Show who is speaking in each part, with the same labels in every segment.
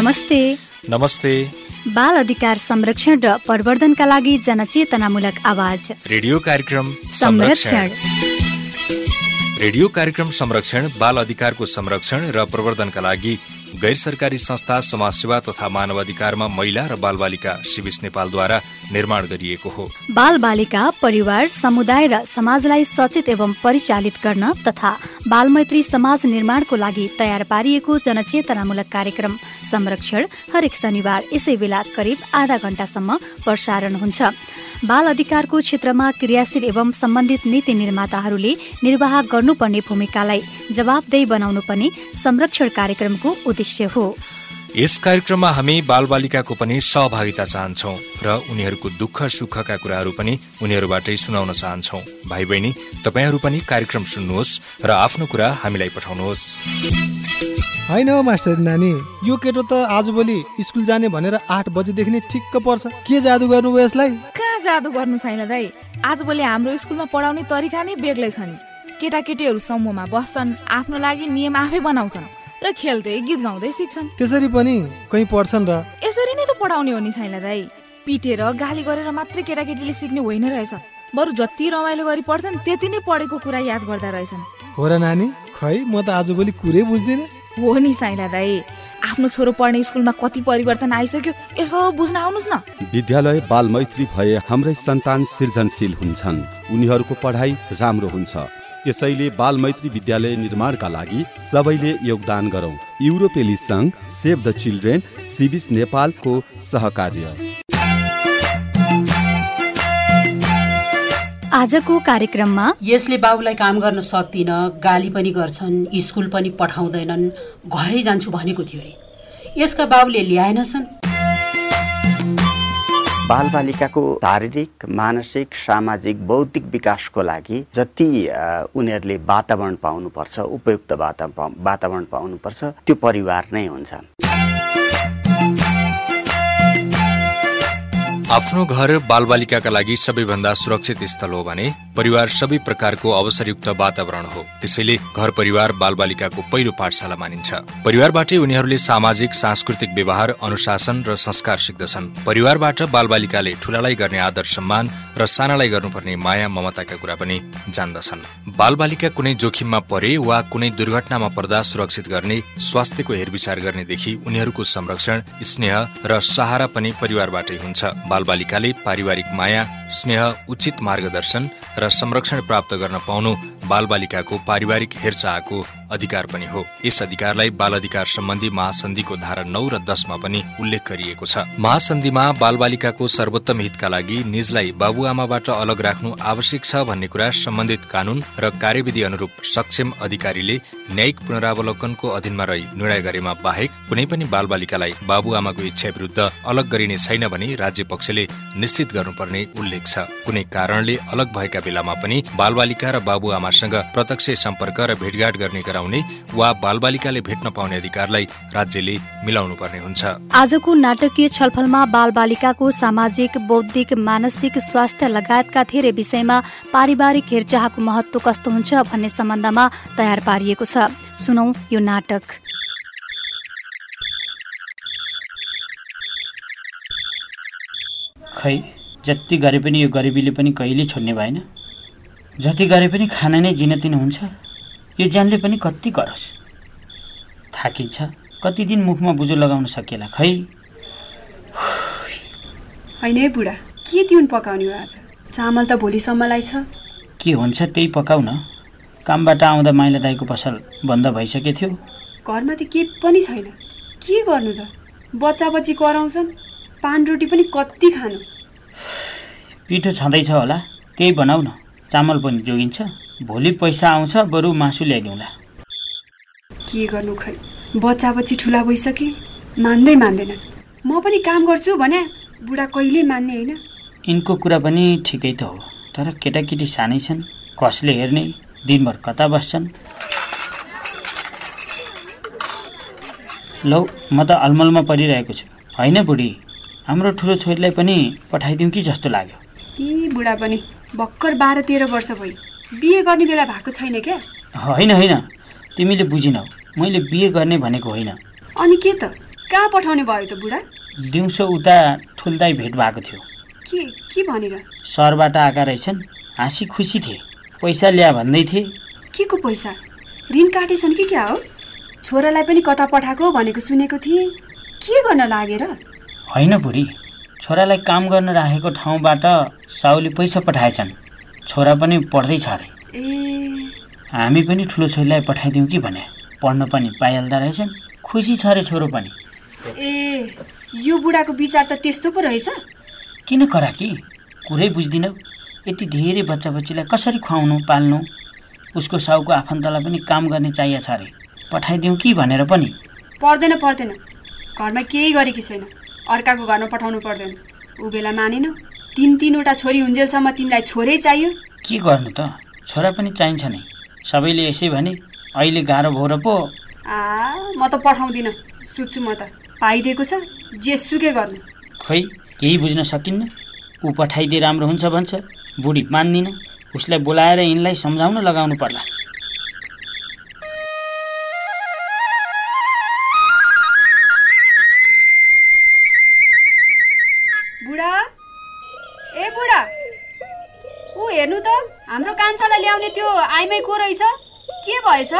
Speaker 1: नमस्ते।
Speaker 2: नमस्ते।
Speaker 1: बाल अधिकार संरक्षण र प्रवर्धनका लागि जनचेतनामूलक आवाज।
Speaker 2: रेडियो कार्यक्रम
Speaker 1: संरक्षण।
Speaker 2: रेडियो कार्यक्रम संरक्षण बाल अधिकारको संरक्षण र प्रवर्धनका लागि गैर सरकारी संस्था समाजसेवा तथा मानव अधिकारमा महिला र बालबालिका सिविस नेपालद्वारा निर्माण गरिएको हो।
Speaker 1: बाल बालिका परिवार समुदाय र समाजलाई सचेत एवं परिचालित गर्न तथा बालमैत्री समाज निर्माणको लागि तयार पारिएको जनचेतनामूलक कार्यक्रम संरक्षण हरेक शनिबार यसै बेला करिब आधा घण्टासम्म प्रसारण हुन्छ। बाल अधिकारको क्षेत्रमा क्रियाशील एवं सम्बन्धित नीति निर्माताहरूले निर्वाह गर्नुपर्ने भूमिकालाई जवाबदेही बनाउनु पनि संरक्षण कार्यक्रमको उद्देश्य हो।
Speaker 2: यस कार्यक्रममा हामी बालबालिकाको पनि सहभागिता चाहन्छौ र उनीहरूको दुःख सुखका कुराहरू पनि उनीहरूबाटै सुनाउन चाहन्छौ। भाइ बहिनी तपाईँहरू पनि कार्यक्रम सुन्नुहोस् र आफ्नो कुरा हामीलाई पठाउनुहोस्।
Speaker 3: होइन हौ मास्टर नानी यो केटो त आजभोलि स्कुल जाने भनेर आठ बजेदेखि नै ठिक्क पर्छ। के जादु गर्नुभयो यसलाई?
Speaker 4: कहाँ जादु गर्नु छैन दाइ। आजभोलि हाम्रो स्कुलमा पढाउने तरिका नै बेग्लै छ नि केटाकेटीहरू समूहमा बस्छन् आफ्नो लागि नियम आफै बनाउँछन्। र खेल्दै गीत गाउँदै सिक्छन्।
Speaker 3: त्यसरी पनि कहीँ पढ्छन् र?
Speaker 4: यसरी नै त पढाउने हो नि छैन दाइ पिटेर गाली गरेर मात्रै केटाकेटीले सिक्ने होइन रहेछ। बरु जति रमाइलो गरी पढ्छन् त्यति नै पढेको कुरा याद गर्दा रहेछन्।
Speaker 3: हो र नानी खै म त आजभोलि कुरै बुझ्दिनँ।
Speaker 4: हो नि साइला दाई। आफ्नो छोरो पढ्ने स्कुलमा कति परिवर्तन आइसक्यो यसो बुझ्न आउनुहोस् न।
Speaker 5: विद्यालय बाल मैत्री भए हाम्रै सन्तान सृजनशील हुन्छन्। उनीहरूको पढाइ राम्रो हुन्छ। त्यसैले बाल मैत्री विद्यालय निर्माणका लागि सबैले योगदान गरौँ। युरोपेली सङ्घ सेभ द चिल्ड्रेन सिबिस नेपालको सहकार्य।
Speaker 1: आजको कार्यक्रममा
Speaker 6: यसले बाबुलाई काम गर्न सक्दिन गाली पनि गर्छन् स्कुल पनि पठाउँदैनन् घरै जान्छु भनेको थियो अरे। यसका बाबुले ल्याएनछन्।
Speaker 7: बालबालिकाको शारीरिक मानसिक सामाजिक बौद्धिक विकासको लागि जति उनीहरूले वातावरण पाउनुपर्छ उपयुक्त वातावरण पाउनुपर्छ त्यो परिवार नै हुन्छ।
Speaker 2: आफ्नो घर बालबालिकाका लागि सबैभन्दा सुरक्षित स्थल हो भने परिवार सबै प्रकारको अवसरयुक्त वातावरण हो। त्यसैले घर परिवार बालबालिकाको पहिलो पाठशाला मानिन्छ। परिवारबाटै उनीहरूले सामाजिक सांस्कृतिक व्यवहार अनुशासन र संस्कार सिक्दछन्। परिवारबाट बालबालिकाले ठूलालाई गर्ने आदर सम्मान र सानालाई गर्नुपर्ने माया ममताका कुरा पनि जान्दछन्। बालबालिका कुनै जोखिममा परे वा कुनै दुर्घटनामा पर्दा सुरक्षित गर्ने स्वास्थ्यको हेरविचार गर्नेदेखि उनीहरूको संरक्षण स्नेह र सहारा पनि परिवारबाटै हुन्छ। बालबालिकाले पारिवारिक माया स्नेह उचित मार्गदर्शन र संरक्षण प्राप्त गर्न पाउनु बालबालिकाको पारिवारिक हेरचाहको अधिकार पनि हो। यस अधिकारलाई बाल अधिकार सम्बन्धी महासन्धिको धारा नौ र दसमा पनि उल्लेख गरिएको छ। महासन्धिमा बालबालिकाको सर्वोत्तम हितका लागि निजलाई बाबुआमाबाट अलग राख्नु आवश्यक छ भन्ने कुरा सम्बन्धित कानून र कार्यविधि अनुरूप सक्षम अधिकारीले न्यायिक पुनरावलोकनको अधीनमा रही निर्णय गरेमा बाहेक कुनै पनि बालबालिकालाई बाबुआमाको इच्छा विरुद्ध अलग गरिने छैन भने राज्य पक्षले निश्चित गर्नुपर्ने उल्लेख छ। कुनै कारणले अलग भएका बेलामा पनि बालबालिका र बाबुआमासँग प्रत्यक्ष सम्पर्क र भेटघाट गर्ने गराउने वा बालबालिकाले भेट्न पाउने अधिकारलाई राज्यले मिलाउनु पर्ने हुन्छ।
Speaker 1: आजको नाटकीय छलफलमा बालबालिकाको सामाजिक बौद्धिक मानसिक स्वास्थ्य लगायतका धेरै विषयमा पारिवारिक हेरचाहको महत्व कस्तो हुन्छ भन्ने सम्बन्धमा तयार पारिएको छ। सुनौ यो नाटक।
Speaker 8: खै जति गरे पनि यो गरिबीले पनि कहिले छोड्ने भएन। जति गरे पनि खाना नै जिन तिन हुन्छ। यो ज्यानले पनि कति गरोस्। थाकिन्छ। कति दिन मुखमा बुझो लगाउन सकिएला खै।
Speaker 9: होइन है बुढा के तिउन पकाउने हो आज? चामल त भोलिसम्मलाई छ।
Speaker 8: के हुन्छ त्यही पकाउ न कामबाट आउँदा माइला दाईको पसल बन्द भइसकेको थियो।
Speaker 9: घरमा त के पनि छैन। के गर्नु त? बच्चा बच्ची कराउँछन्। पान रोटी पनि कति खानु।
Speaker 8: पिठो छँदैछ होला। त्यही बनाऊ न चामल पनि जोगिन्छ। भोलि पैसा आउँछ बरु मासु ल्याइदिउँला।
Speaker 9: के गर्नु खै? बच्चा बच्ची ठुला भइसके मान्दै मान्दैनन्। म पनि काम गर्छु भने बुढा कहिल्यै मान्ने होइन।
Speaker 8: यिनको कुरा पनि ठिकै त हो तर केटाकेटी सानै छन् कसले हेर्ने दिनभर कता बस्छन्? लौ म त अलमलमा परिरहेको छु। होइन बुढी हाम्रो ठुलो छोरीलाई पनि पठाइदिउँ कि जस्तो लाग्यो?
Speaker 9: ए बुढा पनि। भर्खर बाह्र तेह्र वर्ष भयो बिहे गर्ने बेला भएको छैन क्या?
Speaker 8: होइन होइन। तिमीले बुझिनौ। मैले बिहे गर्ने भनेको होइन।
Speaker 9: अनि के त? कहाँ पठाउने भयो त बुढा?
Speaker 8: दिउँसो उता ठुल्दाई भेट भएको थियो।
Speaker 9: के के भनेर?
Speaker 8: सरबाट आएका रहेछन्। हाँसी खुसी थिए। पैसा ल्या भन्दै थिए।
Speaker 9: के को पैसा? ऋण काटेछन् कि क्या हो? छोरालाई पनि कता पठाएको भनेको सुनेको थिएँ। के गर्न लागेर?
Speaker 8: होइन बुढी। छोरालाई काम गर्न राखेको ठाउँबाट साउले पैसा पठाएछन्। छोरा पनि पढ्दैछ अरे।
Speaker 9: ए।
Speaker 8: हामी पनि ठुलो छोरीलाई पठाइदिउँ कि भने? पढ्न पनि पाइहाल्दा रहेछन्। खुसी छ अरे छोरो पनि।
Speaker 9: ए यो बुढाको विचार त त्यस्तो पो रहेछ।
Speaker 8: किन करा कि? कुरै बुझ्दिनौ। यति धेरै बच्चा बच्चीलाई कसरी खुवाउनु पाल्नु? उसको साउको आफन्तलाई पनि काम गर्ने चाहिएको छ अरे। पठाइदिउँ कि भनेर पनि।
Speaker 9: पर्दैन पर्दैन। घरमा केही गरेकी छैन। अर्काको घरमा पठाउनु पर्दैन। ऊ बेला मानेन तिन तिनवटा छोरी हुन्जेलसम्म तिमीलाई छोरै चाहियो।
Speaker 8: के गर्नु त? छोरा पनि चाहिन्छ नि। सबैले यसै भने अहिले गाह्रो भयो र पो।
Speaker 9: आ म त पठाउँदिनँ। सुत्छु म त। पाइदिएको छ जे सुकै गर्नु।
Speaker 8: खोइ केही बुझ्न सकिन्न? ऊ पठाइदिए राम्रो हुन्छ भन्छ। बुढी मान्दिन। उसलाई बोलाएर यिनलाई सम्झाउन लगाउनु पर्ला।
Speaker 9: कान्छालाई ल्याउने त्यो आइमै को रहेछ? के भएछ?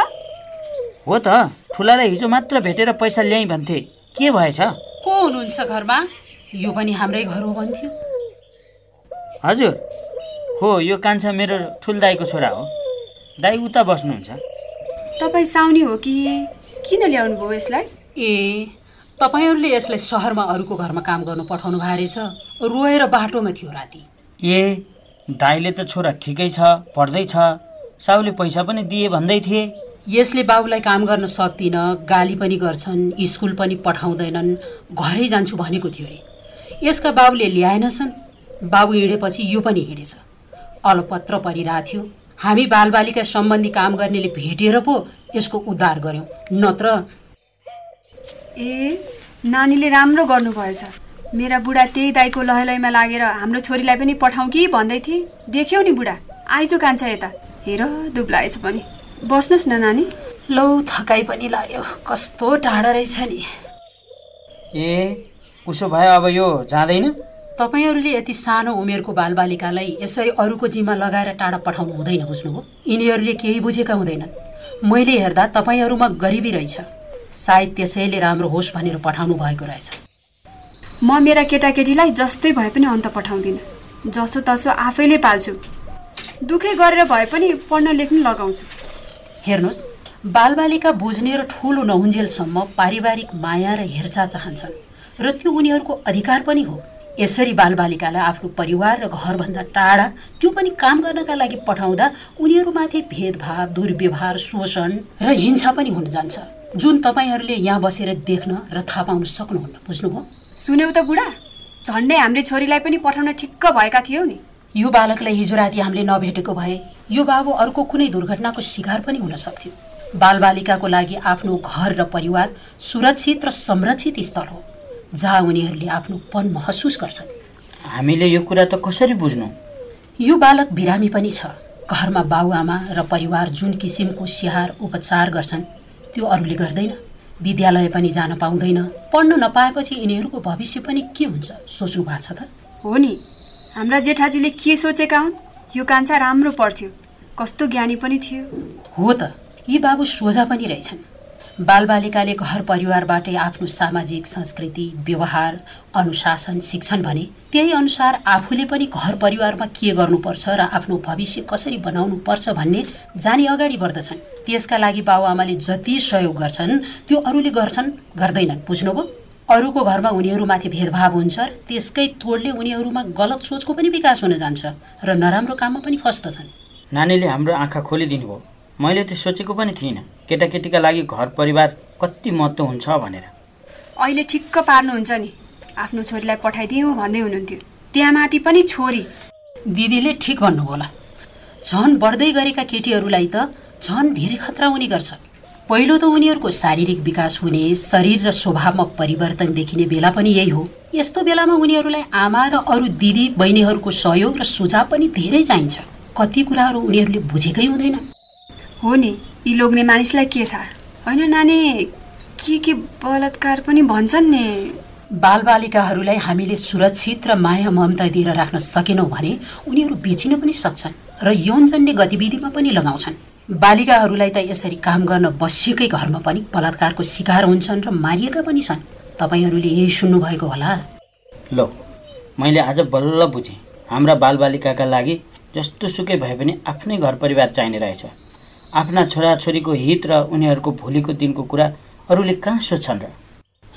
Speaker 8: हो त ठुलालाई हिजो मात्र भेटेर पैसा ल्याइ भन्थे। के भएछ?
Speaker 6: को हुनुहुन्छ घरमा? यो पनि हाम्रै घर हो भन्थ्यो।
Speaker 8: हजुर। हो यो कान्छा मेरो ठुल दाईको छोरा हो। दाई उता बस्नुहुन्छ।
Speaker 9: तपाईँ साउनी हो कि किन ल्याउनु भयो यसलाई?
Speaker 6: ए तपाईँहरूले यसलाई सहरमा अरूको घरमा काम गर्नु पठाउनु भएको रहेछ रोएर बाटोमा थियो राति।
Speaker 8: ए दाईले त छोरा ठिकै छ पढ्दैछ साउले पैसा पनि दिए भन्दै थिए।
Speaker 6: यसले बाबुलाई काम गर्न सक्दिनँ गाली पनि गर्छन् स्कुल पनि पठाउँदैनन् घरै जान्छु भनेको थियो अरे। यसका बाबुले ल्याएनछन् बाबु हिँडेपछि यो पनि हिँडेछ। अलपत्र परिरहेको थियो। हामी बालबालिका सम्बन्धी काम गर्नेले भेटेर पो यसको उद्धार गऱ्यौँ। नत्र
Speaker 9: ए नानीले राम्रो गर्नुभएछ। मेरा बुढा त्यही दाईको लहलैमा लागेर हाम्रो छोरीलाई पनि पठाउँ कि भन्दै थिए। देख्यौ नि बुढा आइज कान्छ यता। हेर दुब्लाएछ पनि। बस्नुहोस् न नानी।
Speaker 6: लौ थकाइ पनि लाग्यो। कस्तो टाढा रहेछ नि।
Speaker 8: ए उसो भए अब यो जाँदैन?
Speaker 6: तपाईँहरूले यति सानो उमेरको बालबालिकालाई यसरी अरूको जिम्मा लगाएर टाढा पठाउनु हुँदैन बुझ्नुभयो? यिनीहरूले केही बुझेका हुँदैनन्। मैले हेर्दा तपाईँहरूमा गरिबी रहेछ। सायद त्यसैले राम्रो होस् भनेर पठाउनु भएको रहेछ।
Speaker 9: म मेरा केटाकेटीलाई जस्तै भए पनि अन्त पठाउँदिनँ। जसो तसो आफैले पाल्छु। दुखै गरेर भए पनि पढ्न लेख्नु लगाउँछु।
Speaker 6: हेर्नुहोस् बालबालिका बुझ्ने र ठुलो नहुन्जेलसम्म पारिवारिक माया र हेरचाह चाहन्छन् र त्यो उनीहरूको अधिकार पनि हो। यसरी बालबालिकालाई आफ्नो परिवार र घरभन्दा टाढा त्यो पनि काम गर्नका लागि पठाउँदा उनीहरूमाथि भेदभाव दुर्व्यवहार शोषण र हिंसा पनि हुन जान्छ। जुन तपाईँहरूले यहाँ बसेर देख्न र थाहा पाउन सक्नुहुन्न बुझ्नुभयो?
Speaker 9: सुन्यौ त बुढा झन्डै हामीले छोरीलाई पनि पठाउन ठिक्क भएका थियौ नि।
Speaker 6: यो बालकलाई हिजो राति हामीले नभेटेको भए यो बाबु अर्को कुनै दुर्घटनाको शिकार पनि हुन सक्थ्यो। बालबालिकाको लागि आफ्नो घर र परिवार सुरक्षित र संरक्षित स्थल हो जहाँ उनीहरूले आफ्नो पन महसुस गर्छन्।
Speaker 8: हामीले यो कुरा त कसरी बुझ्नु?
Speaker 6: यो बालक बिरामी पनि छ। घरमा बाबुआमा र परिवार जुन किसिमको स्याहार उपचार गर्छन् त्यो अरूले गर्दैन। विद्यालय पनि जान पाउँदैन। पढ्न नपाएपछि यिनीहरूको भविष्य पनि के हुन्छ? सोच्नु भएको छ त।
Speaker 9: हो नि। हाम्रा जेठाजुले के सोचेका हुन्? यो कान्छा राम्रो पढ्थ्यो। कस्तो ज्ञानी पनि थियो।
Speaker 6: हो त। यी बाबु सोझा पनि रहेछन्। बालबालिकाले घर परिवारबाटै आफ्नो सामाजिक संस्कृति व्यवहार अनुशासन सिक्छन् भने त्यही अनुसार आफूले पनि घर परिवारमा के गर्नुपर्छ र आफ्नो भविष्य कसरी बनाउनु पर्छ भन्ने जानी अगाडि बढ्दछन्। त्यसका लागि बाबुआमाले जति सहयोग गर्छन् त्यो अरूले गर्छन् गर्दैनन्। बुझ्नुभयो? अरूको घरमा उनीहरूमाथि भेदभाव हुन्छ र त्यसकै तोडले उनीहरूमा गलत सोचको पनि विकास हुन जान्छ र नराम्रो काममा पनि फस्दछन्
Speaker 8: नानीले हाम्रो आँखा खोलिदिनु भयो मैले त सोचेको पनि थिइनँ केटाकेटीका लागि घर परिवार कति महत्त्व हुन्छ भनेर।
Speaker 9: अहिले ठिक्क पार्नुहुन्छ नि। आफ्नो छोरीलाई पठाइदिउँ भन्दै हुनुहुन्थ्यो। त्यहाँ माथि पनि छोरी।
Speaker 6: दिदीले ठिक भन्नु होला। झन बढ्दै गरेका केटीहरूलाई त झन धेरै खतरा हुने गर्छ। पहिलो त उनीहरूको शारीरिक विकास हुने शरीर र स्वभावमा परिवर्तन देखिने बेला पनि यही हो। यस्तो बेलामा उनीहरूलाई आमा र अरू दिदी बहिनीहरूको सहयोग र सुझाव पनि धेरै चाहिन्छ। कति कुराहरू उनीहरूले बुझेकै हुँदैन।
Speaker 9: हो नि यी लोग्ने मानिसलाई के थाहा? होइन नानी के के बलात्कार पनि भन्छन् नि।
Speaker 6: बालबालिकाहरूलाई हामीले सुरक्षित र माया ममता दिएर राख्न सकेनौँ भने उनीहरू बेचिन पनि सक्छन् र यौनजन्य गतिविधिमा पनि लगाउँछन्। बालिकाहरूलाई त यसरी काम गर्न बसिएकै घरमा पनि बलात्कारको शिकार हुन्छन् र मारिएका पनि छन्। तपाईँहरूले यही सुन्नुभएको होला।
Speaker 8: लो मैले आज बल्ल बुझेँ। हाम्रा बालबालिकाका लागि जस्तो सुकै भए पनि आफ्नै घर परिवार चाहिने रहेछ। आफ्ना छोराछोरीको हित र उनीहरूको भोलिको दिनको कुरा अरूले कहाँ सोध्छन् र?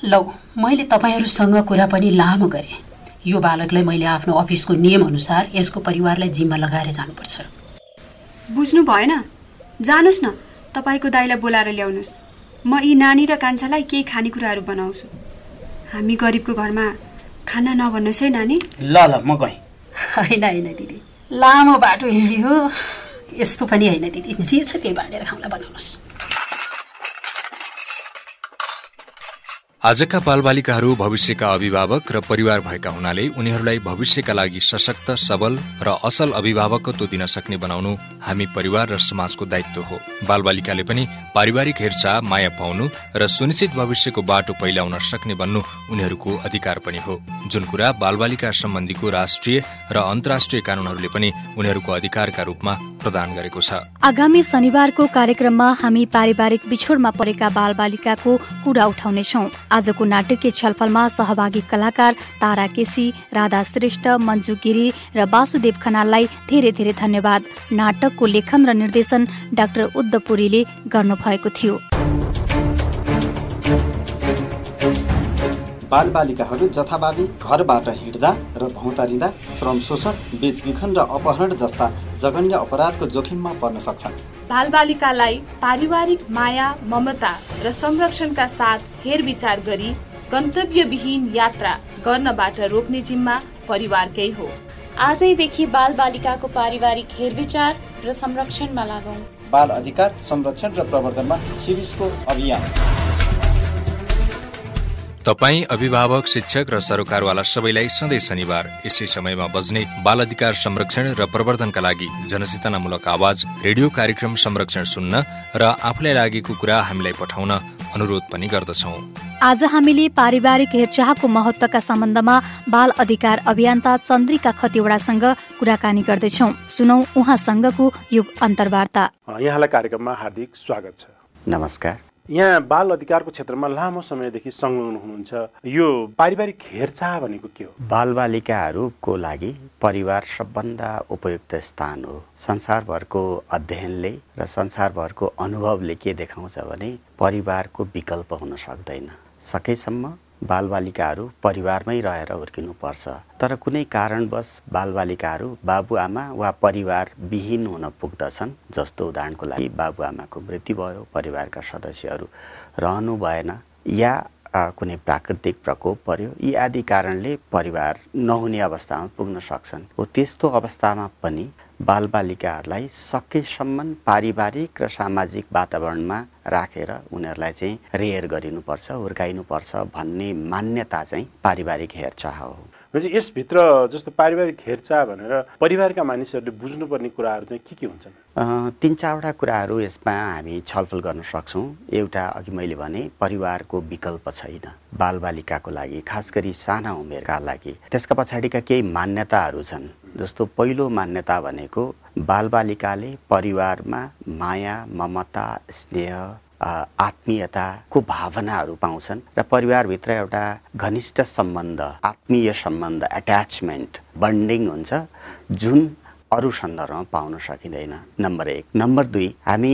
Speaker 6: लौ मैले तपाईँहरूसँग कुरा पनि लामो गरेँ। यो बालकलाई मैले आफ्नो अफिसको नियमअनुसार यसको परिवारलाई जिम्मा लगाएर जानुपर्छ।
Speaker 9: बुझ्नु भएन। जानुहोस् न तपाईँको दाईलाई बोलाएर ल्याउनुहोस्। म यी नानी र कान्छालाई केही खानेकुराहरू बनाउँछु। हामी गरिबको घरमा खाना नभन्नुहोस् है नानी।
Speaker 8: ल ल म गएँ।
Speaker 6: होइन होइन दिदी। लामो बाटो हिँड्यो। यस्तो पनि होइन दिदी। जे छ त्यही बाँडेर खाउँला बनाउनुहोस्।
Speaker 2: आजका बालबालिकाहरू भविष्यका अभिभावक र परिवार भएका हुनाले उनीहरूलाई भविष्यका लागि सशक्त सबल र असल अभिभावकत्व दिन सक्ने बनाउनु हामी परिवार र समाजको दायित्व हो। बालबालिकाले पनि पारिवारिक हेरचाह माया पाउनु र सुनिश्चित भविष्यको बाटो पहिलाउन सक्ने बन्नु उनीहरूको अधिकार पनि हो। जुन कुरा बालबालिका सम्बन्धीको राष्ट्रिय र अन्तर्राष्ट्रिय कानूनहरूले पनि उनीहरूको अधिकारका रूपमा प्रदान गरेको छ।
Speaker 1: आगामी शनिबारको कार्यक्रममा हामी पारिवारिक बिछोडमा परेका बालबालिकाको कुरा उठाउनेछौ। आजको नाटकीय छलफलमा सहभागी कलाकार तारा केसी राधा श्रेष्ठ मन्जु गिरी र वासुदेव खनाललाई धेरै धेरै धन्यवाद। नाटकको लेखन र निर्देशन डाक्टर उद्धपुरीले गर्नुभएको थियो।
Speaker 10: बालबालिकाहरू जथाभावी घरबाट हिँड्दा र भौतारिँदा श्रम शोषण बेचबिखन र अपहरण जस्ता जघन्य अपराधको जोखिममा पर्न सक्छन्।
Speaker 4: बालबालिकालाई पारिवारिक माया ममता र संरक्षणका साथ हेरविचार गरी गन्तव्यविहीन यात्रा गर्नबाट रोक्ने जिम्मा परिवारकै हो।
Speaker 11: आजैदेखि बालबालिकाको पारिवारिक हेरविचार र संरक्षणमा लागौँ।
Speaker 10: बाल अधिकार संरक्षण र प्रवर्धनमा सिविसको अभियान।
Speaker 2: तपाई अभिभावक शिक्षक र सरोकारवाला सबैलाई सधैँ शनिबार यसै समयमा बज्ने बाल अधिकार संरक्षण र प्रवर्धनका लागि जनचेतनामूलक आवाज रेडियो कार्यक्रम संरक्षण सुन्न र आफूलाई लागेको कुरा हामीलाई पठाउन अनुरोध पनि गर्दछौ।
Speaker 1: आज हामीले पारिवारिक हेरचाहको महत्वका सम्बन्धमा बाल अधिकार अभियन्ता चन्द्रिका खतिवड़ासँग कुराकानी गर्दैछौ। सुनौ उहाँसँगको यो अन्तर्वार्ता।
Speaker 12: यहाँलाई कार्यक्रममा हार्दिक स्वागत छ।
Speaker 7: नमस्कार।
Speaker 12: यहाँ बाल अधिकारको क्षेत्रमा लामो समयदेखि संलग्न हुनुहुन्छ। यो पारिवारिक हेरचाह भनेको के हो?
Speaker 7: बालबालिकाहरूको लागि परिवार सबभन्दा उपयुक्त स्थान हो। संसारभरको अध्ययनले र संसारभरको अनुभवले के देखाउँछ भने परिवारको विकल्प हुन सक्दैन। सकेसम्म बालबालिकाहरू परिवारमै रहेर हुर्किनुपर्छ। तर कुनै कारणवश बालबालिकाहरू बाबुआमा वा परिवार विहीन हुन पुग्दछन् जस्तो उदाहरणको लागि बाबुआमाको मृत्यु भयो परिवारका सदस्यहरू रहनु भएन या कुनै प्राकृतिक प्रकोप पर्यो यी आदि कारणले परिवार नहुने अवस्थामा पुग्न सक्छन्। हो त्यस्तो अवस्थामा पनि बालबालिकाहरूलाई सकेसम्म पारिवारिक र सामाजिक वातावरणमा राखेर उनीहरूलाई चाहिँ रेयर गरिनुपर्छ हुर्काइनुपर्छ भन्ने मान्यता चाहिँ पारिवारिक हेरचाह हो।
Speaker 12: भनेपछि यसभित्र जस्तो पारिवारिक हेरचाह भनेर परिवारका मानिसहरूले बुझ्नुपर्ने कुराहरू चाहिँ के के हुन्छन्?
Speaker 7: तिन चारवटा कुराहरू यसमा हामी छलफल गर्न सक्छौँ। एउटा अघि मैले भने परिवारको विकल्प छैन। बालबालिकाको लागि खास गरी साना उमेरका लागि। त्यसका पछाडिका केही मान्यताहरू छन्। जस्तो पहिलो मान्यता भनेको बालबालिकाले परिवारमा माया ममता स्नेह आत्मीयताको भावनाहरू पाउँछन् र परिवारभित्र एउटा घनिष्ठ सम्बन्ध आत्मीय सम्बन्ध एट्याचमेन्ट बन्डिङ हुन्छ जुन अरू सन्दर्भमा पाउन सकिँदैन। नम्बर एक। नम्बर दुई हामी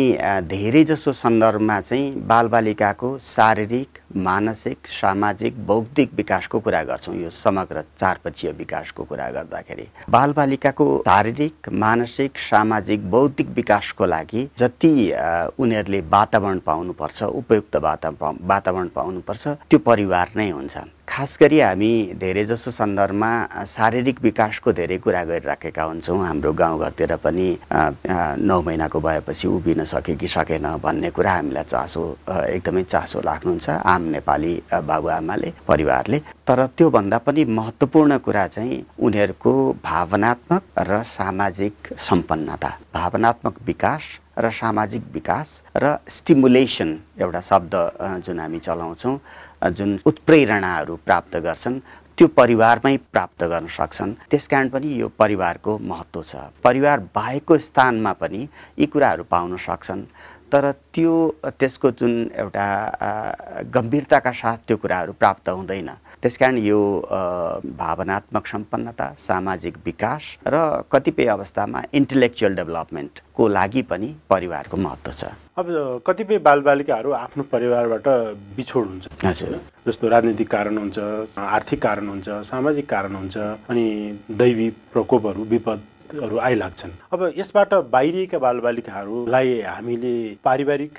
Speaker 7: धेरै जसो सन्दर्भमा चाहिँ बालबालिकाको शारीरिक मानसिक सामाजिक बौद्धिक विकासको कुरा गर्छौँ। यो समग्र चारपक्षीय विकासको कुरा गर्दाखेरि। बालबालिकाको शारीरिक मानसिक सामाजिक बौद्धिक विकासको लागि जति उनीहरूले वातावरण पाउनुपर्छ उपयुक्त वातावरण वातावरण पाउनुपर्छ त्यो परिवार नै हुन्छ। खास गरी हामी धेरै जसो सन्दर्भमा शारीरिक विकासको धेरै कुरा गरिराखेका हुन्छौँ। हाम्रो गाउँघरतिर पनि नौ महिनाको भएपछि उभिन सके कि सकेन भन्ने कुरा हामीलाई चासो एकदमै चासो राख्नुहुन्छ आम नेपाली बाबुआमाले परिवारले। तर त्योभन्दा पनि महत्त्वपूर्ण कुरा चाहिँ उनीहरूको भावनात्मक र सामाजिक सम्पन्नता। भावनात्मक विकास र सामाजिक विकास र स्टिमुलेसन एउटा शब्द जुन हामी चलाउँछौँ जुन उत्प्रेरणाहरू प्राप्त गर्छन् त्यो परिवारमै प्राप्त गर्न सक्छन्। त्यस कारण पनि यो परिवारको महत्त्व छ। परिवार बाहेकको स्थानमा पनि यी कुराहरू पाउन सक्छन्। तर त्यो त्यसको जुन एउटा गम्भीरताका साथ त्यो कुराहरू प्राप्त हुँदैन। त्यसकारण यो भावनात्मक सम्पन्नता सामाजिक विकास र कतिपय अवस्थामा इन्टेलेक्चुअल डेभलपमेन्टको लागि पनि परिवारको महत्त्व छ।
Speaker 12: अब कतिपय बालबालिकाहरू आफ्नो परिवारबाट बिछोड हुन्छ।
Speaker 7: हजुर।
Speaker 12: जस्तो राजनीतिक कारण हुन्छ आर्थिक कारण हुन्छ सामाजिक कारण हुन्छ अनि दैवी प्रकोपहरू विपदहरू आइलाग्छन्। अब यसबाट बाहिरिएका बालबालिकाहरूलाई हामीले पारिवारिक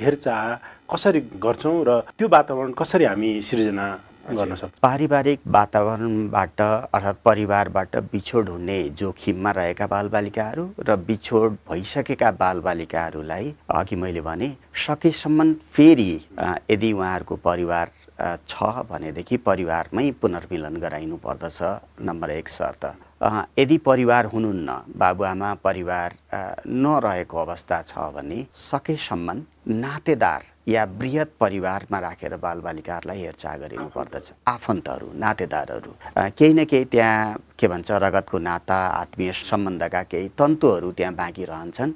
Speaker 12: हेरचाह कसरी गर्छौँ र त्यो वातावरण कसरी हामी सिर्जना गर्न सक्छ?
Speaker 7: पारिवारिक वातावरणबाट अर्थात् परिवारबाट बिछोड हुने जोखिममा रहेका बालबालिकाहरू र बिछोड भइसकेका बालबालिकाहरूलाई अघि मैले भने सकेसम्म फेरि यदि उहाँहरूको परिवार छ भनेदेखि परिवारमै पुनर्मिलन गराइनु पर्दछ नम्बर एक शर्त। यदि परिवार हुनुहुन्न बाबुआमा परिवार नरहेको अवस्था छ भने सकेसम्म नातेदार या वृहत परिवारमा राखेर बालबालिकाहरूलाई हेरचाह गरिनु पर्दछ। आफन्तहरू नातेदारहरू। केही न केही त्यहाँ के भन्छ रगतको नाता आत्मीय सम्बन्धका केही तन्तुहरू त्यहाँ बाँकी रहन्छन्।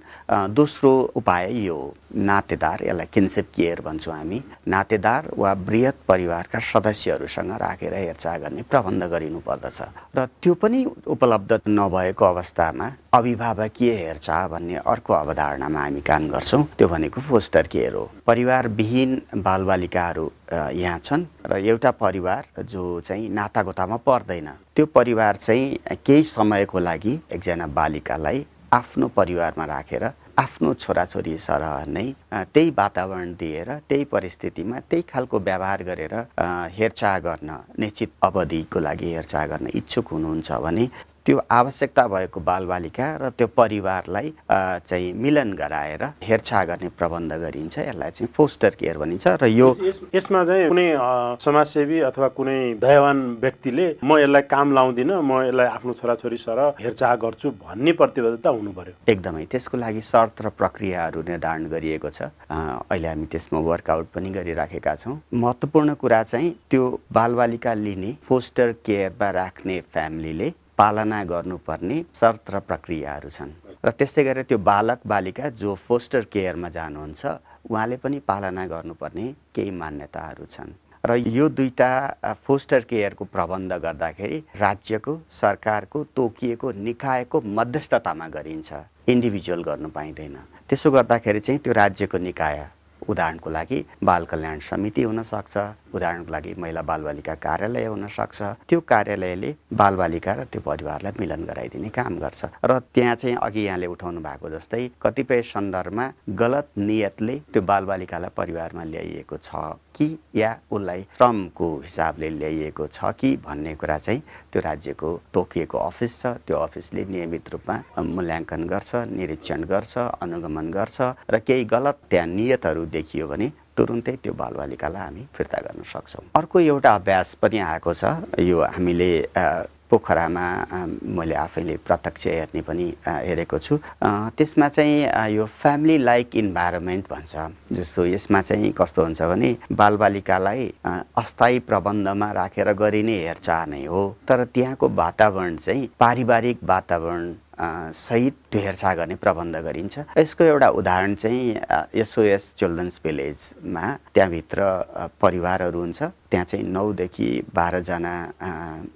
Speaker 7: दोस्रो उपाय यो नातेदार यसलाई किन्सेप केयर भन्छौँ हामी। नातेदार वा वृहत परिवारका सदस्यहरूसँग राखेर हेरचाह गर्ने प्रबन्ध गरिनु पर्दछ। र त्यो पनि उपलब्ध नभएको अवस्थामा अभिभावकीय हेरचाह भन्ने अर्को अवधारणामा हामी काम गर्छौँ। त्यो भनेको फोस्टर केयर हो? परिवारविहीन बालबालिकाहरू यहाँ छन् र एउटा परिवार जो चाहिँ नातागोतामा पर्दैन। त्यो परिवार चाहिँ केही समयको लागि एकजना बालिकालाई आफ्नो परिवारमा राखेर आफ्नो छोराछोरी सरह नै त्यही वातावरण दिएर त्यही परिस्थितिमा त्यही खालको व्यवहार गरेर हेरचाह गर्न निश्चित अवधिको लागि हेरचाह गर्न इच्छुक हुनुहुन्छ भने त्यो आवश्यकता भएको बालबालिका र त्यो परिवारलाई चाहिँ मिलन गराएर हेरचाह गर्ने प्रबन्ध गरिन्छ। यसलाई चाहिँ फोस्टर केयर भनिन्छ र यो
Speaker 12: यसमा चाहिँ कुनै समाजसेवी अथवा कुनै दयावान व्यक्तिले म यसलाई काम लाउँदिनँ म यसलाई आफ्नो छोराछोरी सर हेरचाह गर्छु भन्ने प्रतिबद्धता हुनु पर्यो
Speaker 7: एकदमै। त्यसको लागि शर्त र प्रक्रियाहरू निर्धारण गरिएको छ। अहिले हामी त्यसमा वर्कआउट पनि गरिराखेका छौँ। महत्त्वपूर्ण कुरा चाहिँ त्यो बालबालिका लिने फोस्टर केयरमा राख्ने फ्यामिलीले पालना गर्नुपर्ने शर्त र प्रक्रियाहरू छन्। र त्यस्तै गरेर त्यो बालक बालिका जो फोस्टर केयरमा जानुहुन्छ उहाँले पनि पालना गर्नुपर्ने केही मान्यताहरू छन्। र यो दुईटा फोस्टर केयरको प्रबन्ध गर्दाखेरि राज्यको सरकारको तोकिएको निकायको मध्यस्थतामा गरिन्छ। इन्डिभिजुअल गर्नु पाइँदैन। त्यसो गर्दाखेरि चाहिँ त्यो राज्यको निकाय उदाहरणको लागि बाल कल्याण समिति हुनसक्छ उदाहरणको लागि महिला बालबालिका कार्यालय हुनसक्छ त्यो कार्यालयले बालबालिका र त्यो परिवारलाई मिलन गराइदिने काम गर्छ। र त्यहाँ चाहिँ अघि यहाँले उठाउनु भएको जस्तै कतिपय सन्दर्भमा गलत नियतले त्यो बालबालिकालाई परिवारमा ल्याइएको छ। कि या उसलाई श्रमको हिसाबले ल्याइएको छ कि भन्ने कुरा चाहिँ त्यो राज्यको तोकिएको अफिस छ। त्यो अफिसले नियमित रूपमा मूल्याङ्कन गर्छ निरीक्षण गर्छ अनुगमन गर्छ र केही गलत त्यहाँ नियतहरू देखियो भने तुरुन्तै त्यो बालबालिकालाई हामी फिर्ता गर्न सक्छौँ। अर्को एउटा अभ्यास पनि आएको छ। यो हामीले पोखरामा मैले आफैले प्रत्यक्ष हेर्ने पनि हेरेको छु। त्यसमा चाहिँ यो फ्यामिली लाइक इन्भाइरोमेन्ट भन्छ जस्तो यसमा चाहिँ कस्तो हुन्छ भने बालबालिकालाई अस्थायी प्रबन्धमा राखेर गरिने हेरचाह नै हो। तर त्यहाँको वातावरण चाहिँ पारिवारिक वातावरण सहित हेरचाह गर्ने प्रबन्ध गरिन्छ। यसको एउटा उदाहरण चाहिँ एसओएस चिल्ड्रन्स भिलेजमा त्यहाँभित्र परिवारहरू हुन्छ। त्यहाँ चाहिँ नौदेखि बाह्रजना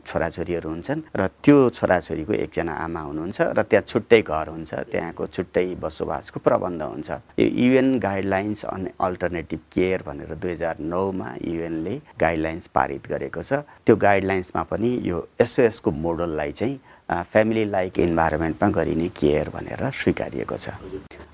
Speaker 7: छोराछोरीहरू हुन्छन् र त्यो छोराछोरीको एकजना आमा हुनुहुन्छ र त्यहाँ छुट्टै घर हुन्छ। त्यहाँको छुट्टै बसोबासको प्रबन्ध हुन्छ। यो UN guidelines on alternative care भनेर दुई हजार नौमा युएनले गाइडलाइन्स पारित गरेको छ। त्यो गाइडलाइन्समा पनि यो एसओएसको मोडललाई चाहिँ फ्यामिली लाइक इन्भाइरोमेन्टमा गरिने केयर भनेर स्वीकारिएको छ।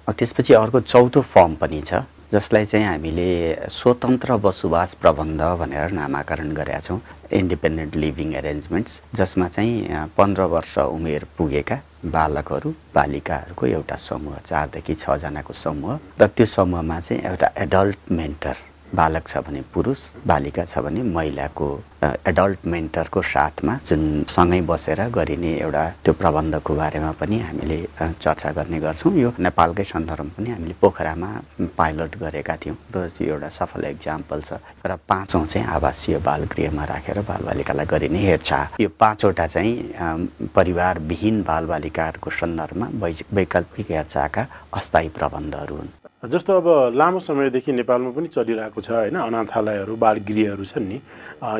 Speaker 7: त्यसपछि अर्को चौथो फर्म पनि छ जसलाई चाहिँ हामीले स्वतन्त्र बसोबास प्रबन्ध भनेर नामाकरण गरेका छौँ। इन्डिपेन्डेन्ट लिभिङ एरेन्जमेन्ट्स जसमा चाहिँ पन्ध्र वर्ष उमेर पुगेका बालकहरू बालिकाहरूको एउटा समूह चारदेखि छजनाको समूह र त्यो समूहमा चाहिँ एउटा एडल्ट मेन्टर बालक छ भने पुरुष बालिका छ भने महिलाको एडल्ट मेन्टरको साथमा जुन सँगै बसेर गरिने एउटा त्यो प्रबन्धको बारेमा पनि हामीले चर्चा गर्ने गर्छौँ। यो नेपालकै सन्दर्भमा पनि हामीले पोखरामा पाइलट गरेका थियौँ र यो एउटा सफल इक्जाम्पल छ। र पाँचौँ चाहिँ आवासीय बालगृहमा राखेर बालबालिकालाई गरिने हेरचाह। यो पाँचवटा चाहिँ परिवारविहीन बालबालिकाहरूको सन्दर्भमा वैकल्पिक हेरचाहका अस्थायी प्रबन्धहरू हुन्।
Speaker 12: जस्तो अब लामो समयदेखि नेपालमा पनि चलिरहेको छ होइन अनाथालयहरू बालगृहहरू छन् नि।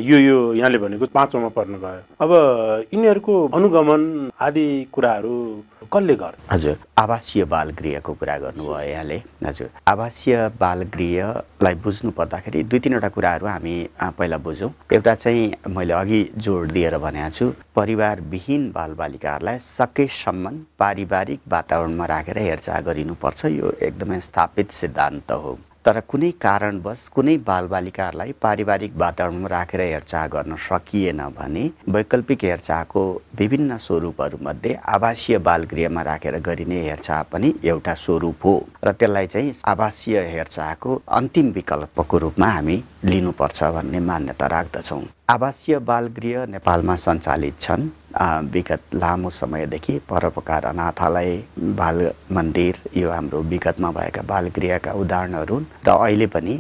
Speaker 12: यो यो यहाँले भनेको पाँचौँमा पर्नु गयो अब यिनीहरूको अनुगमन आदि कुराहरू कसले गर्छ?
Speaker 7: हजुर आवासीय बालगृहको कुरा गर्नुभयो यहाँले। हजुर आवासीय बालगृहलाई बुझ्नु पर्दाखेरि दुई तिनवटा कुराहरू हामी पहिला बुझौँ। एउटा चाहिँ मैले अघि जोड दिएर भनेको छु परिवारविहीन बालबालिकाहरूलाई सकेसम्म पारिवारिक वातावरणमा राखेर हेरचाह गरिनुपर्छ यो एकदमै स्थापित सिद्धान्त हो। तर कुनै कारणवश कुनै बालबालिकाहरूलाई पारिवारिक वातावरणमा राखेर हेरचाह गर्न सकिएन भने वैकल्पिक हेरचाहको विभिन्न स्वरूपहरूमध्ये आवासीय बालगृहमा राखेर गरिने हेरचाह पनि एउटा स्वरूप हो। र त्यसलाई चाहिँ आवासीय हेरचाहको अन्तिम विकल्पको रूपमा हामी लिनुपर्छ भन्ने मान्यता राख्दछौँ। आवासीय बालगृह नेपालमा सञ्चालित छन्। विगत लामो समयदेखि परोपकार अनाथालय बाल मन्दिर यो हाम्रो विगतमा भएका बालगृहका उदाहरणहरू र अहिले पनि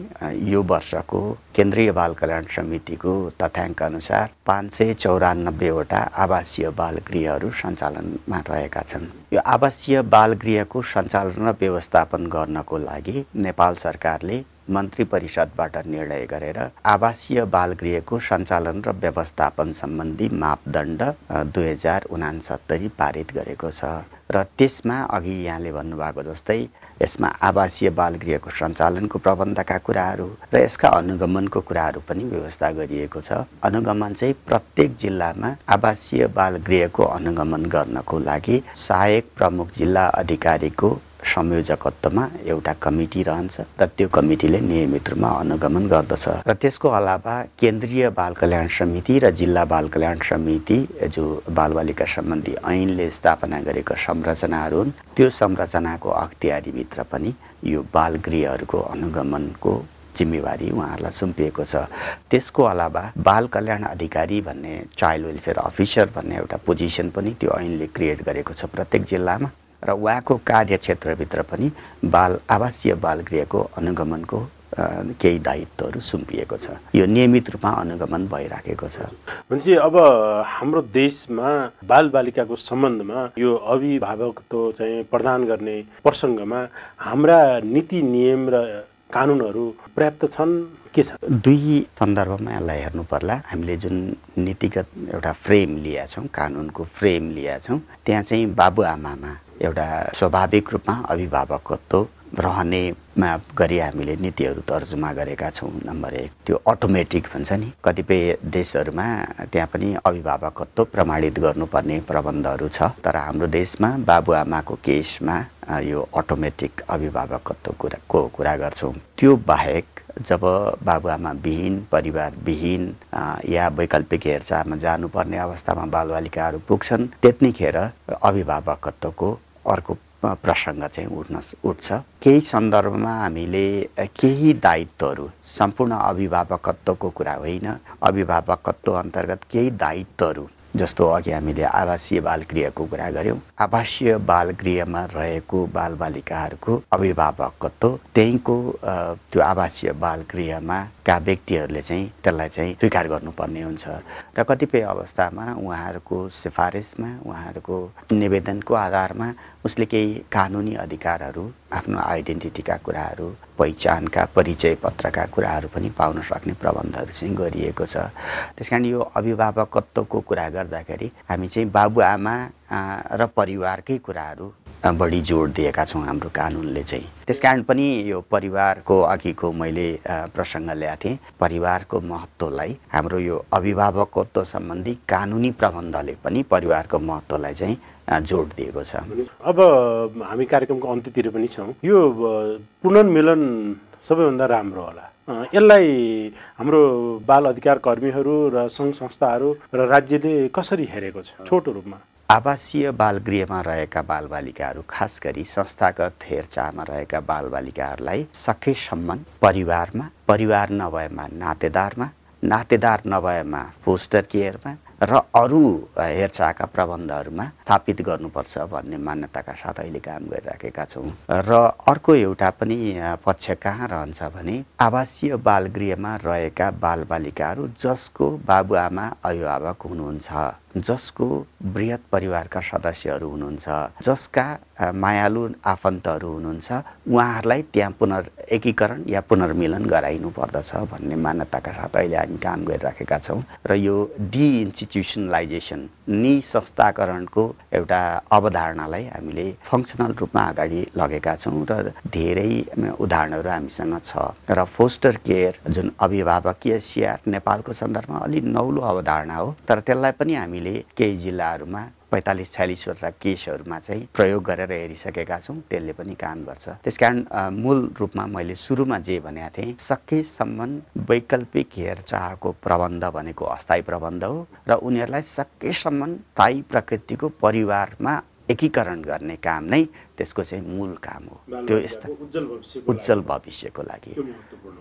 Speaker 7: यो वर्षको केन्द्रीय बाल कल्याण समितिको तथ्याङ्क अनुसार पाँच सय चौरानब्बेवटा आवासीय बालगृहहरू सञ्चालनमा रहेका छन् यो आवासीय बालगृहको सञ्चालन र व्यवस्थापन गर्नको लागि नेपाल सरकारले मन्त्री परिषदबाट निर्णय गरेर आवासीय बालगृहको सञ्चालन र व्यवस्थापन सम्बन्धी मापदण्ड दुई हजार उनासत्तरी पारित गरेको छ। र त्यसमा अघि यहाँले भन्नुभएको जस्तै यसमा आवासीय बालगृहको सञ्चालनको प्रबन्धका कुराहरू र यसका अनुगमनको कुराहरू पनि व्यवस्था गरिएको छ। अनुगमन चाहिँ प्रत्येक जिल्लामा आवासीय बालगृहको अनुगमन गर्नको लागि सहायक प्रमुख जिल्ला अधिकारीको संयोजकत्वमा एउटा कमिटी रहन्छ र त्यो कमिटीले नियमित रूपमा अनुगमन गर्दछ। र त्यसको अलावा केन्द्रीय बाल कल्याण समिति र जिल्ला बाल कल्याण समिति जो बालबालिका सम्बन्धी ऐनले स्थापना गरेको संरचनाहरू हुन् त्यो संरचनाको अख्तियारीभित्र पनि यो बाल गृहहरूको अनुगमनको जिम्मेवारी उहाँहरूलाई सुम्पिएको छ। त्यसको अलावा बाल कल्याण अधिकारी भन्ने चाइल्ड वेलफेयर अफिसर भन्ने एउटा पोजिसन पनि त्यो ऐनले क्रिएट गरेको छ प्रत्येक जिल्लामा। र उहाँको कार्यक्षेत्रभित्र पनि बाल आवासीय बालगृहको अनुगमनको केही दायित्वहरू सुम्पिएको छ। यो नियमित रूपमा अनुगमन भइराखेको छ।
Speaker 12: भनेपछि अब हाम्रो देशमा बालबालिकाको सम्बन्धमा यो अभिभावकत्व चाहिँ प्रदान गर्ने प्रसङ्गमा हाम्रा नीति नियम र कानुनहरू पर्याप्त छन्? के छ?
Speaker 7: दुई सन्दर्भमा यसलाई हेर्नु पर्ला। हामीले जुन नीतिगत एउटा फ्रेम लिएका छौँ कानुनको फ्रेम लिएका छौँ त्यहाँ चाहिँ बाबुआमामा एउटा स्वाभाविक रूपमा अभिभावकत्व रहनेमा गरी हामीले नीतिहरू तर्जुमा गरेका छौँ नम्बर एक। त्यो अटोमेटिक भन्छ नि। कतिपय देशहरूमा त्यहाँ पनि अभिभावकत्व प्रमाणित गर्नुपर्ने प्रबन्धहरू छ। तर हाम्रो देशमा बाबुआमाको केसमा यो अटोमेटिक अभिभावकत्व कुराको कुरा गर्छौँ? त्यो बाहेक जब बाबुआमा विहीन परिवार विहीन या वैकल्पिक हेरचाहमा जानुपर्ने अवस्थामा बालबालिकाहरू पुग्छन् त्यतिखेर अभिभावकत्वको अर्को प्रसङ्ग चाहिँ उठ्न उठ्छ। केही सन्दर्भमा हामीले केही दायित्वहरू सम्पूर्ण अभिभावकत्वको कुरा होइन। अभिभावकत्व अन्तर्गत केही दायित्वहरू जस्तो अघि हामीले आवासीय बालगृहको कुरा गऱ्यौँ। आवासीय बालगृहमा रहेको बालबालिकाहरूको अभिभावकत्व त्यहीँको त्यो आवासीय बालगृहमा का व्यक्तिहरूले चाहिँ त्यसलाई चाहिँ स्वीकार गर्नुपर्ने हुन्छ। र कतिपय अवस्थामा उहाँहरूको सिफारिसमा उहाँहरूको निवेदनको आधारमा उसले केही कानुनी अधिकारहरू आफ्नो आइडेन्टिटीका कुराहरू पहिचानका परिचय पत्रका कुराहरू पनि पाउन सक्ने प्रबन्धहरू चाहिँ गरिएको छ। त्यस कारण यो अभिभावकत्वको कुरा गर्दाखेरि हामी चाहिँ बाबुआमा र परिवारकै कुराहरू बढी जोड दिएका छौँ हाम्रो कानुनले चाहिँ। त्यस कारण पनि यो परिवारको अघिको मैले प्रसङ्ग ल्याएको थिएँ। परिवारको महत्त्वलाई हाम्रो यो अभिभावकत्व सम्बन्धी कानुनी प्रबन्धले पनि परिवारको महत्त्वलाई चाहिँ जोड दिएको छ।
Speaker 12: अब हामी कार्यक्रमको अन्त्यतिर पनि छौँ। यो पुनर्मिलन सबैभन्दा राम्रो होला। यसलाई हाम्रो बाल अधिकार कर्मीहरू र सङ्घ संस्थाहरू र राज्यले कसरी हेरेको छ? छोटो रूपमा।
Speaker 7: आवासीय बालगृहमा रहेका बालबालिकाहरू खास गरी संस्थागत हेरचाहमा रहेका बालबालिकाहरूलाई सकेसम्म परिवारमा परिवार नभएमा नातेदारमा नातेदार नभएमा फोस्टर केयरमा र अरू हेरचाहका प्रबन्धहरूमा स्थापित गर्नुपर्छ भन्ने मान्यताका साथ अहिले काम गरिराखेका छौँ। र अर्को एउटा पनि पक्ष कहाँ रहन्छ भने आवासीय बालगृहमा रहेका बालबालिकाहरू जसको बाबुआमा अभिभावक हुनुहुन्छ। जसको बृहत परिवारका सदस्यहरू हुनुहुन्छ जसका मायालु आफन्तहरू हुनुहुन्छ उहाँहरूलाई त्यहाँ पुनर् एकीकरण या पुनर्मिलन गराइनु पर्दछ भन्ने मान्यताका साथ अहिले हामी काम गरिराखेका छौँ। र यो डिइन्स्टिट्युसनलाइजेसन निसंस्थाकरणको एउटा अवधारणालाई हामीले फङ्सनल रूपमा अगाडि लगेका छौँ र धेरै उदाहरणहरू हामीसँग छ। र फोस्टर केयर जुन अभिभावकीय स्याहार नेपालको सन्दर्भमा अलिक नौलो अवधारणा हो तर त्यसलाई पनि हामीले केही जिल्लाहरूमा पैँतालिस छयालिसवटा केसहरूमा चाहिँ प्रयोग गरेर हेरिसकेका छौँ त्यसले पनि काम गर्छ। त्यसकारण मूल रूपमा मैले सुरुमा जे भनेको थिएँ सकेसम्म वैकल्पिक हेरचाहको प्रबन्ध भनेको अस्थायी प्रबन्ध हो र उनीहरूलाई सकेसम्म स्थायी प्रकृतिको परिवारमा एकीकरण गर्ने काम नै त्यसको चाहिँ मूल काम हो। त्यो यस्ता उज्जवल भविष्यको लागि।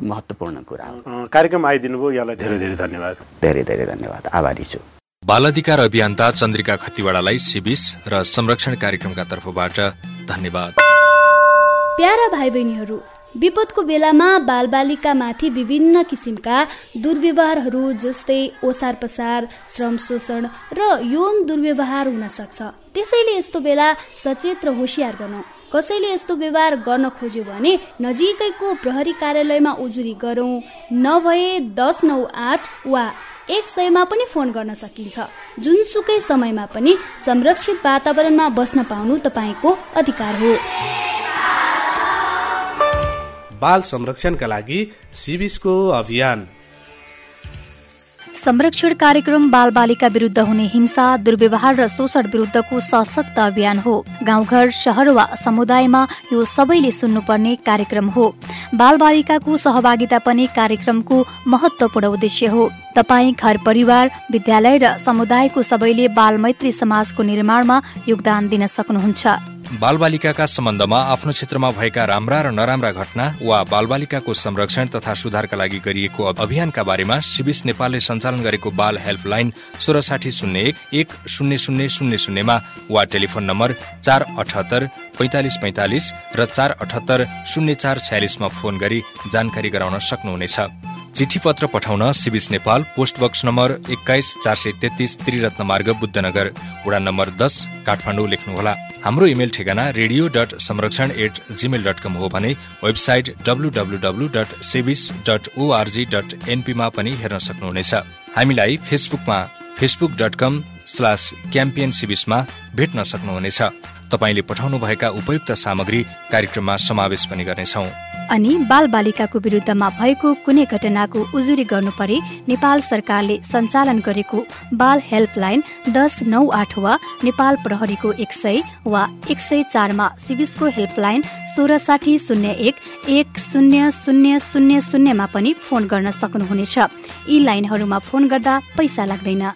Speaker 7: महत्त्वपूर्ण कुरा
Speaker 12: हो। कार्यक्रम आइदिनु भयो यहाँलाई धेरै धेरै धन्यवाद।
Speaker 7: धेरै धेरै धन्यवाद। आभारी छु।
Speaker 2: बाल अधिकार अभियन्ता चन्द्रिका खतिवाडालाई सिबिस र संरक्षण कार्यक्रमका तर्फबाट धन्यवाद।
Speaker 13: प्यारा भाइ बहिनीहरू विपदको बेलामा बालबालिकामाथि विभिन्न किसिमका दुर्व्यवहारहरू जस्तै ओसार पसार श्रम शोषण र यौन दुर्व्यवहार हुन सक्छ त्यसैले यस्तो बेला सचेत र होसियार बनौ। कसैले यस्तो व्यवहार गर्न खोज्यो भने नजिकैको प्रहरी कार्यालयमा उजुरी गरौँ। नभए दस नौ आठ वा एक सयमा पनि फोन गर्न सकिन्छ। जुनसुकै समयमा पनि संरक्षित वातावरणमा बस्न पाउनु तपाईँको अधिकार हो।
Speaker 14: बाल संरक्षणका लागि सिबिसको अभियान।
Speaker 1: संरक्षण कार्यक्रम बाल बालिका विरुद्ध हुने हिंसा दुर्व्यवहार र शोषण विरुद्धको सशक्त अभियान हो। गाउँघर सहर वा समुदायमा यो सबैले सुन्नुपर्ने कार्यक्रम हो। बाल बालिकाको सहभागिता पनि कार्यक्रमको महत्वपूर्ण उद्देश्य हो। तपाईँ घर परिवार विद्यालय र समुदायको सबैले बाल मैत्री समाजको निर्माणमा योगदान दिन सक्नुहुन्छ।
Speaker 2: बालबालिकाका सम्बन्धमा आफ्नो क्षेत्रमा भएका राम्रा र नराम्रा घटना वा बालबालिकाको संरक्षण तथा सुधारका लागि गरिएको अभियानका बारेमा सिबिस नेपालले सञ्चालन गरेको बाल हेल्पलाइन सोह्र साठी शून्य एक एक शून्य शून्य शून्य शून्यमा वा टेलिफोन नम्बर चार अठहत्तर पैँतालिस पैँतालिस र चार अठहत्तर शून्य चार छयालिसमा फोन गरी जानकारी गराउन सक्नुहुनेछ। चिठी पत्र पठाउन सिबिस नेपाल पोस्ट बक्स नम्बर एक्काइस चार सय तेत्तिस त्रिरत्न मार्ग बुद्धनगर। वडा नम्बर दस काठमाडौँ लेख्नुहोला। हाम्रो इमेल ठेगाना radio dot Sanrakshan at gmail dot com हो भने website W W W dot सेभिस dot ORG dot एनपीमा पनि हेर्न सक्नुहुनेछ। हामीलाई फेसबुकमा फेसबुक डट कम स्ल्यास क्याम्पियन सिबिसमा भेट्न सक्नुहुनेछ। तपाईँले पठाउनुभएका उपयुक्त सामग्री कार्यक्रममा समावेश पनि गर्नेछौँ।
Speaker 1: अनि बाल बालिकाको विरुद्धमा भएको कुनै घटनाको उजुरी गर्नु परे नेपाल सरकारले सञ्चालन गरेको बाल हेल्पलाइन दस नौ आठ वा नेपाल प्रहरीको एक सय वा एक सय चारमा सिबिसको हेल्पलाइन सोह्र साठी शून्य एक एक शून्य शून्य शून्य शून्यमा पनि फोन गर्न सक्नुहुनेछ। यी लाइनहरूमा फोन गर्दा पैसा लाग्दैन।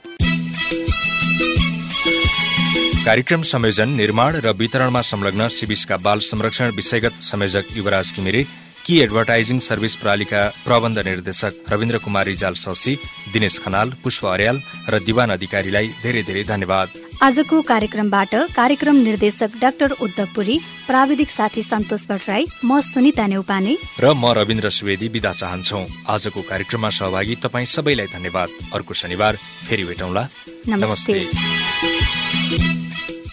Speaker 2: कार्यक्रम संयोजन निर्माण र वितरणमा संलग्न सिबिसका बाल संरक्षण विषयगत संयोजक युवराज घिमिरे कि एडभर्टाइजिङ सर्भिस प्रणालीका प्रबन्ध निर्देशक रविन्द्र कुमार रिजाल सौसी दिनेश खनाल पुष्प अर्याल र दिवान अधिकारीलाई धेरै धेरै धन्यवाद।
Speaker 1: आजको कार्यक्रमबाट कार्यक्रम निर्देशक डाक्टर उद्धव पुरी प्राविधिक साथी सन्तोष भट्टराई म सुनिता नेउपाने।
Speaker 2: र म रविन्द्र सुवेदी विदा चाहन्छौ। आजको कार्यक्रममा सहभागी तपाईँ सबैलाई धन्यवाद। अर्को शनिबार फेरि भेटौँला।
Speaker 1: नमस्ते, नमस्ते।